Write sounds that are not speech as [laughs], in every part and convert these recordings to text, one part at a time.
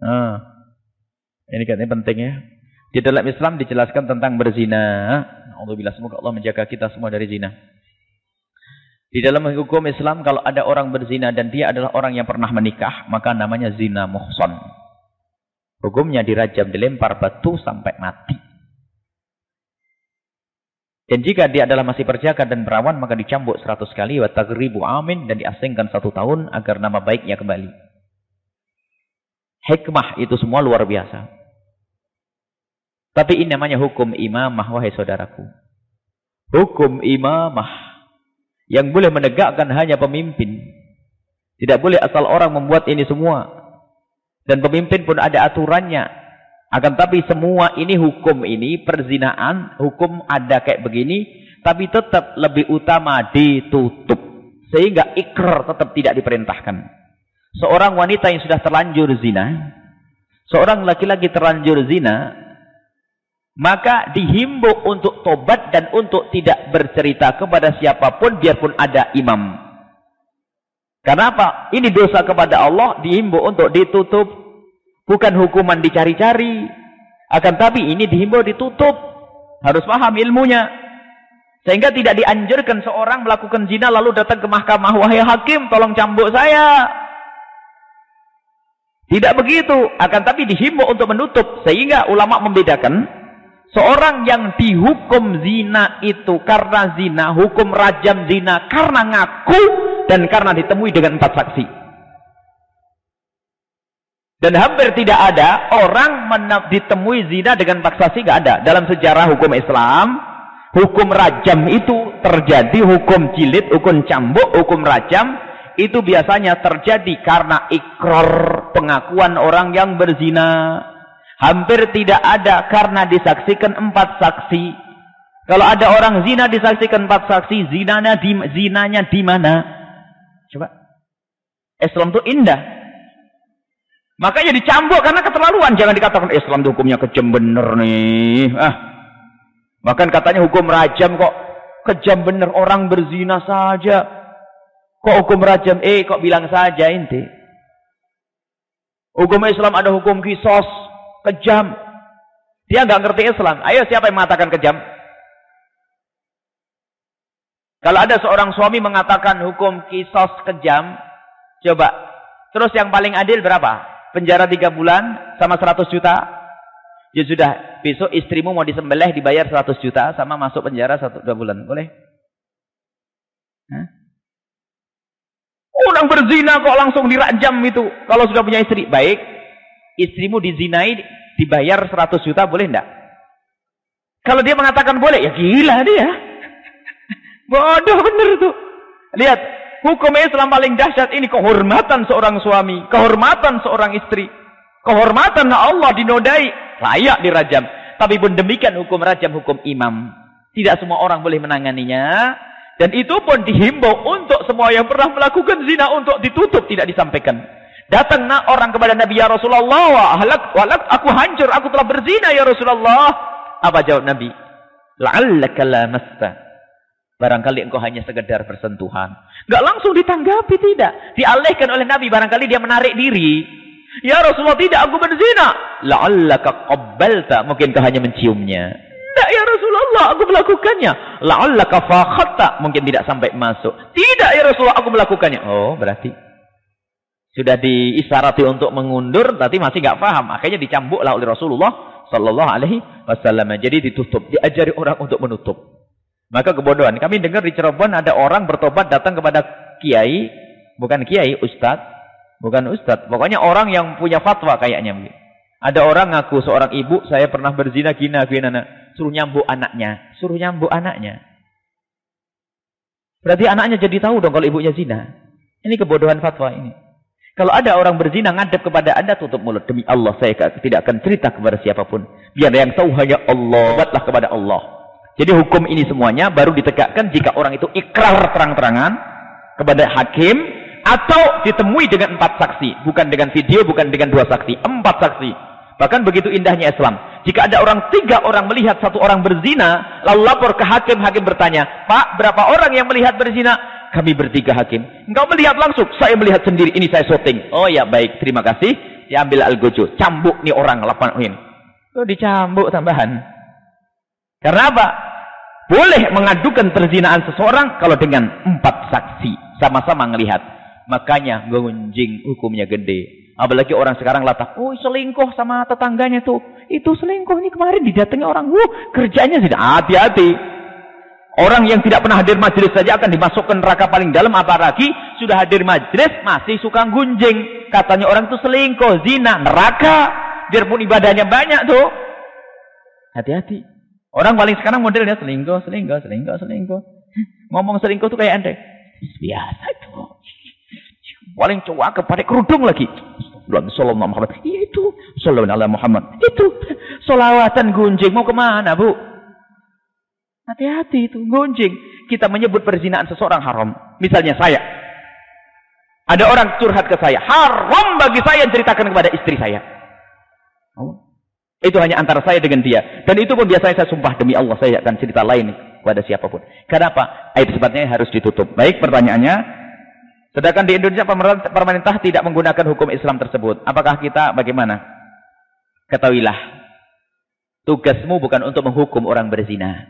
Ah. Ini katanya penting ya. Di dalam Islam dijelaskan tentang berzina. Alhamdulillah semoga Allah menjaga kita semua dari zina. Di dalam hukum Islam kalau ada orang berzina dan dia adalah orang yang pernah menikah, maka namanya zina muhson. Hukumnya dirajam, dilempar batu sampai mati. Dan jika dia adalah masih perjaka dan perawan, maka dicambuk seratus kali, wa tagribu amin, dan diasingkan satu tahun agar nama baiknya kembali. Hikmah itu semua luar biasa. Tapi ini namanya hukum imamah, wahai saudaraku. Hukum imamah. Yang boleh menegakkan hanya pemimpin. Tidak boleh asal orang membuat ini semua. Dan pemimpin pun ada aturannya. Akan tapi semua ini hukum ini, perzinaan, hukum ada kayak begini. Tapi tetap lebih utama ditutup. Sehingga ikrar tetap tidak diperintahkan. Seorang wanita yang sudah terlanjur zina. Seorang laki-laki terlanjur zina maka dihimbau untuk tobat dan untuk tidak bercerita kepada siapa pun biarpun ada imam. Kenapa? Ini dosa kepada Allah dihimbau untuk ditutup. Bukan hukuman dicari-cari. Akan tapi ini dihimbau ditutup. Harus paham ilmunya. Sehingga tidak dianjurkan seorang melakukan zina lalu datang ke mahkamah. Wahai hakim tolong cambuk saya. Tidak begitu. Akan tapi dihimbau untuk menutup. Sehingga ulama membedakan. Seorang yang dihukum zina itu karena zina, hukum rajam zina karena ngaku dan karena ditemui dengan empat saksi. Dan hampir tidak ada orang ditemui zina dengan empat saksi, tidak ada. Dalam sejarah hukum Islam, hukum rajam itu terjadi, hukum jilid, hukum cambuk, hukum rajam, itu biasanya terjadi karena ikrar pengakuan orang yang berzina. Hampir tidak ada karena disaksikan empat saksi. Kalau ada orang zina disaksikan empat saksi, zinanya di zinanya di mana? Coba. Islam itu indah. Makanya dicambuk karena keterlaluan. Jangan dikatakan Islam itu hukumnya kejam bener nih. Ah. Bahkan katanya hukum rajam kok kejam bener orang berzina saja. Kok hukum rajam? Eh, kok bilang saja inti. Hukum Islam ada hukum kisos kejam. Dia nggak ngerti Islam. Ayo siapa yang mengatakan kejam? Kalau ada seorang suami mengatakan hukum kisos kejam, coba. Terus yang paling adil berapa? Penjara tiga bulan sama 100 juta? Ya sudah, besok istrimu mau disembelih dibayar 100 juta sama masuk penjara satu dua bulan. Boleh? Hah? Orang berzina kok langsung dirajam itu. Kalau sudah punya istri. Baik, istrimu dizinai dibayar 100 juta boleh enggak? Kalau dia mengatakan boleh, ya gila dia. [laughs] Bodoh bener tuh. Lihat, hukum Islam paling dahsyat ini kehormatan seorang suami, kehormatan seorang istri, kehormatan Allah dinodai, layak dirajam. Tapi pun demikian hukum rajam, hukum imam. Tidak semua orang boleh menanganinya. Dan itu pun dihimbau untuk semua yang pernah melakukan zina untuk ditutup, tidak disampaikan. Datang orang kepada Nabi ya Rasulullah, halak walak aku hancur, aku telah berzina ya Rasulullah. Apa jawab Nabi? La'allaka lamasta. Barangkali engkau hanya sekedar bersentuhan. Enggak langsung ditanggapi tidak. Dialihkan oleh Nabi barangkali dia menarik diri. Ya Rasulullah tidak aku berzina. La'allaka qabbalta, mungkin kau hanya menciumnya. Rasulullah, aku melakukannya. La'allaka fakhatta, mungkin tidak sampai masuk. Tidak ya Rasulullah, aku melakukannya. Oh, berarti sudah diisarati untuk mengundur, tapi masih nggak paham. Akhirnya dicambuklah oleh Rasulullah Sallallahu Alaihi Wasallam. Jadi ditutup, diajari orang untuk menutup. Maka kebodohan. Kami dengar di Cirebon ada orang bertobat datang kepada kiai, bukan kiai, ustadz, bukan ustadz. Pokoknya orang yang punya fatwa kayaknya. Ada orang ngaku seorang ibu, saya pernah berzina gina gina, suruh nyambuk anaknya, suruh nyambuk anaknya. Berarti anaknya jadi tahu dong kalau ibunya zina. Ini kebodohan fatwa ini. Kalau ada orang berzina ngadep kepada anda, tutup mulut. Demi Allah, saya tidak akan cerita kepada siapa pun. Biar yang tahu hanya Allah. Buatlah kepada Allah. Jadi hukum ini semuanya baru ditegakkan jika orang itu ikrar terang-terangan kepada hakim atau ditemui dengan empat saksi. Bukan dengan video, bukan dengan dua saksi. Empat saksi. Bahkan begitu indahnya Islam. Jika ada orang tiga orang melihat satu orang berzina, lalu lapor ke hakim, hakim bertanya, Pak, berapa orang yang melihat berzina? kami bertiga hakim. Engkau melihat langsung, saya melihat sendiri, ini saya syuting. Oh ya baik, terima kasih. diambil algojo, cambuk nih orang lapan ini. Itu dicambuk tambahan. Karena apa? Boleh mengadukan perzinaan seseorang kalau dengan empat saksi sama-sama melihat. Makanya gunjing hukumnya gede. Apalagi orang sekarang latah, oh selingkuh sama tetangganya tuh. Itu selingkuh ini kemarin didatangi orang. Wuh, kerjanya sudah hati-hati. Orang yang tidak pernah hadir majelis saja akan dimasukkan neraka paling dalam apalagi sudah hadir majelis masih suka gunjing. Katanya orang itu selingkuh, zina, neraka. Biarpun ibadahnya banyak tuh. Hati-hati. Orang paling sekarang modelnya selingkuh, selingkuh, selingkuh, selingkuh. Ngomong selingkuh tuh kayak anda. Biasa itu. Paling cowok kepada kerudung lagi. Sallallahu Muhammad. Iya itu. Sallallahu Muhammad. Itu. Solawatan gunjing. Mau ke mana bu? Hati-hati itu, gonjing. Kita menyebut perzinaan seseorang haram. Misalnya saya. Ada orang curhat ke saya. Haram bagi saya ceritakan kepada istri saya. Oh. Itu hanya antara saya dengan dia. Dan itu pun biasanya saya sumpah demi Allah. Saya akan cerita lain kepada siapa pun. Kenapa? Aib sebabnya harus ditutup. Baik pertanyaannya. Sedangkan di Indonesia pemerintah tidak menggunakan hukum Islam tersebut. Apakah kita bagaimana? Ketahuilah. Tugasmu bukan untuk menghukum orang berzina.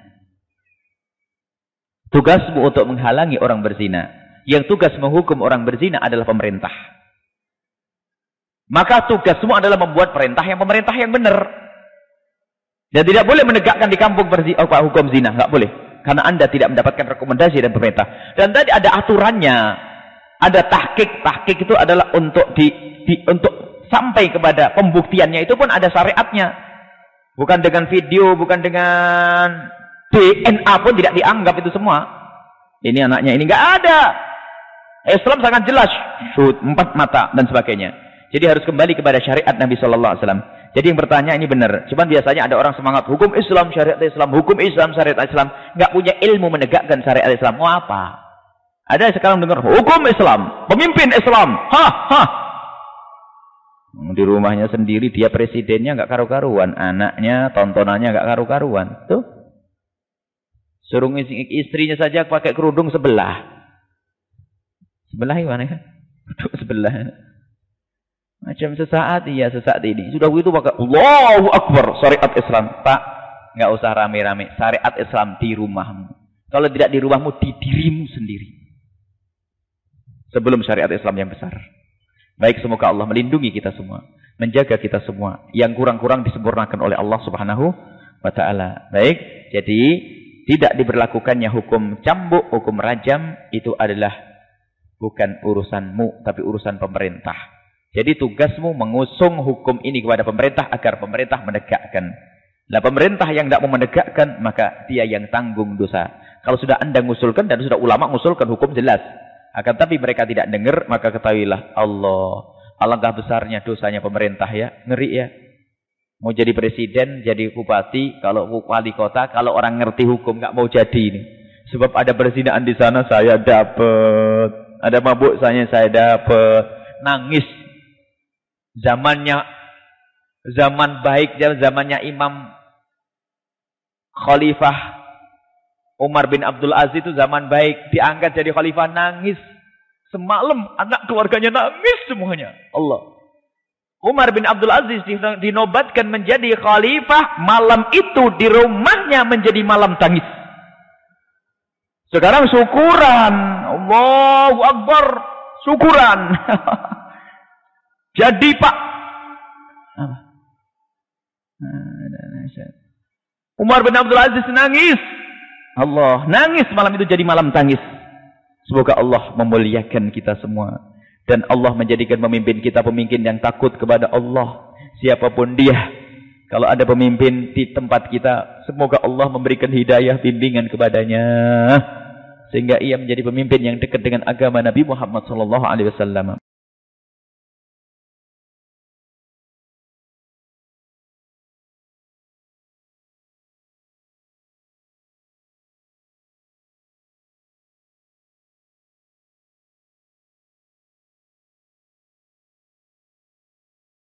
Tugasmu untuk menghalangi orang berzina. Yang tugas menghukum orang berzina adalah pemerintah. Maka tugasmu adalah membuat perintah yang pemerintah yang benar. Dan tidak boleh menegakkan di kampung berzina, oh, hukum zina. Tidak boleh. Karena anda tidak mendapatkan rekomendasi dari pemerintah. Dan tadi ada aturannya. Ada tahkik. Tahkik itu adalah untuk di, di untuk sampai kepada pembuktiannya itu pun ada syariatnya. Bukan dengan video, bukan dengan DNA pun tidak dianggap itu semua. Ini anaknya ini nggak ada. Islam sangat jelas, shoot, empat mata dan sebagainya. Jadi harus kembali kepada syariat Nabi Shallallahu Alaihi Wasallam. Jadi yang bertanya ini benar. Cuman biasanya ada orang semangat hukum Islam, syariat Islam, hukum Islam, syariat Islam, nggak punya ilmu menegakkan syariat Islam. Mau apa? Ada sekarang dengar hukum Islam, pemimpin Islam, ha ha. Di rumahnya sendiri dia presidennya nggak karu-karuan, anaknya tontonannya nggak karu-karuan. Tuh Suruh istrinya saja pakai kerudung sebelah. Sebelah gimana ya? [laughs] Kerudung sebelah. Macam sesaat iya sesaat ini. Sudah begitu pakai Allahu Akbar syariat Islam. Pak, nggak usah rame-rame. Syariat Islam di rumahmu. Kalau tidak di rumahmu di dirimu sendiri. Sebelum syariat Islam yang besar. Baik semoga Allah melindungi kita semua, menjaga kita semua. Yang kurang-kurang disempurnakan oleh Allah Subhanahu wa taala. Baik, jadi tidak diberlakukannya hukum cambuk, hukum rajam, itu adalah bukan urusanmu, tapi urusan pemerintah. Jadi tugasmu mengusung hukum ini kepada pemerintah agar pemerintah menegakkan. Nah pemerintah yang tidak mau menegakkan, maka dia yang tanggung dosa. Kalau sudah anda mengusulkan dan sudah ulama mengusulkan hukum jelas. Akan tapi mereka tidak dengar, maka ketahuilah Allah. Alangkah besarnya dosanya pemerintah ya. Ngeri ya. Mau jadi presiden, jadi bupati, kalau wali kota, kalau orang ngerti hukum nggak mau jadi ini. Sebab ada perzinaan di sana saya dapat, ada mabuk saya saya dapat, nangis. Zamannya zaman baik zamannya Imam Khalifah Umar bin Abdul Aziz itu zaman baik, diangkat jadi khalifah nangis. Semalam anak keluarganya nangis semuanya. Allah. Umar bin Abdul Aziz dinobatkan menjadi khalifah malam itu di rumahnya menjadi malam tangis. Sekarang syukuran. Allahu Akbar. Syukuran. [laughs] Jadi Pak. Umar bin Abdul Aziz nangis. Allah nangis malam itu jadi malam tangis. Semoga Allah memuliakan kita semua. Dan Allah menjadikan pemimpin kita pemimpin yang takut kepada Allah. Siapa pun dia. Kalau ada pemimpin di tempat kita. Semoga Allah memberikan hidayah bimbingan kepadanya. Sehingga ia menjadi pemimpin yang dekat dengan agama Nabi Muhammad SAW.